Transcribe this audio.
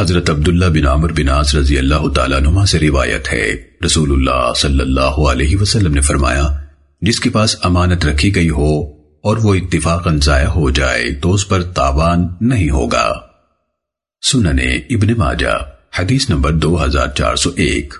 حضرت عبداللہ بن عمر بن عاص رضی اللہ تعالیٰ نما سے روایت ہے۔ رسول اللہ صلی اللہ علیہ وسلم نے فرمایا، جس کے پاس امانت رکھی گئی ہو اور وہ اتفاقا ضائع ہو جائے تو اس پر تاوان نہیں ہوگا۔ سننے ابن ماجہ، حدیث نمبر دو ہزار چار سو ایک۔